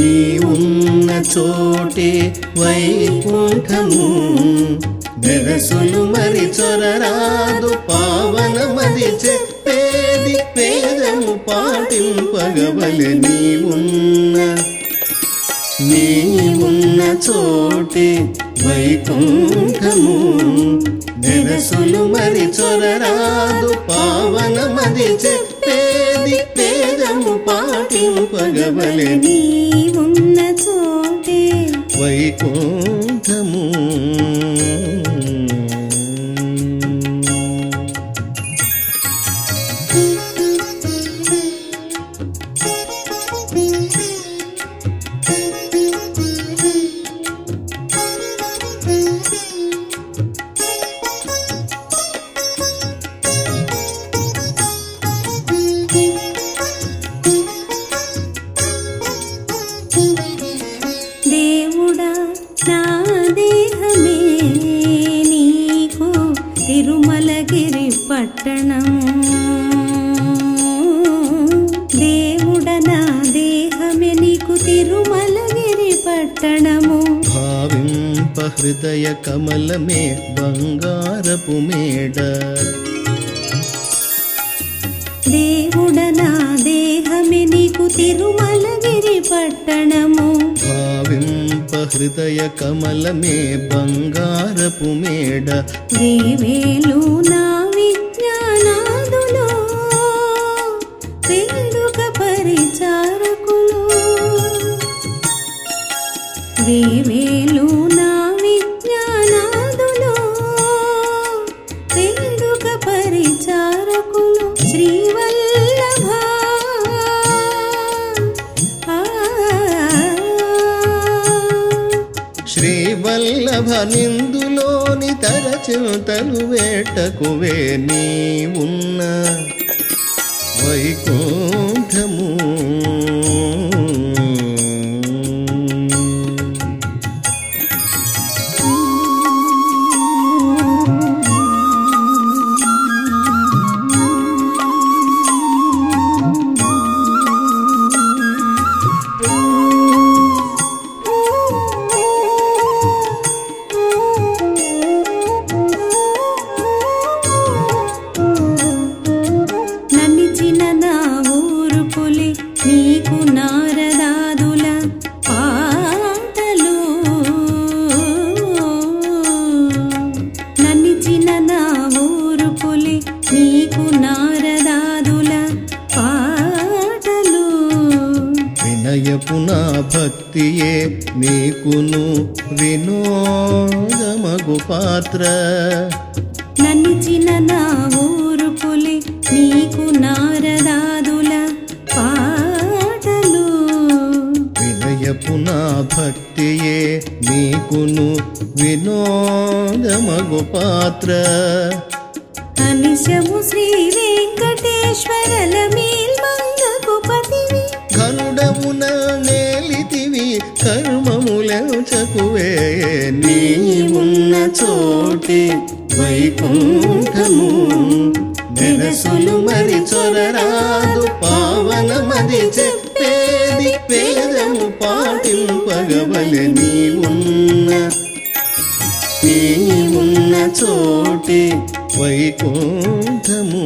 నీ ఉన్న చోటే వైకుంఠము బెరసులు మరి చొరరాదు పావన పావనమది చెప్పేది పేదము పాటింపగవలె నీ ఉన్న. నీ ఉన్న చోటే వైకుంఠము. బెరసులు మరి చొరరాదు పావన పావనమది చెప్పేది పేదము పాటింపగవలె నీ ఉన్న చోటే. వైకుంఠము. నా దేహమే నీకు తిరుమలగిరి పట్టణము దేవుడ నా దేహమే నీకు తిరుమలగిరి పట్టణము. భావింప హృదయ కమలమే బంగారపు మేడ. దేవుడ నా దేహమే నీకు తిరుమలగిరి పట్టణము. భావింప హృదయ కమలమే బంగారపు మేడ. దేవేలు నా విజ్ఞానాదులో వేడుక పరిచారకులు. దేవేలు నా విజ్ఞానాదులో వేడుక పరిచారకులు. శ్రీవల్లభ శ్రీవల్లభ నిందులోని తరచింతలు వేటకువే నీ భక్తియే నీకును వినోదమగు పాత్ర. నన్నిచిన నా ఊరు పులి నీకు నారదాదుల పాటలు. వినయపు నా భక్తియే నీకును వినోదమగు పాత్ర. అనిశము శ్రీ వెంకటేశ్వరల మేల్మంగకు పతివి. ఘనుడమున నేలితివి కర్మములచకువే నీ ఉన్న చోటే వైకుంఠము. బెరసులు మరి చొరరాదు పావనమది చెప్పేది పేదము పాటింపగవలె నీ ఉన్న నీ ఉన్న చోటే వైకుంఠము.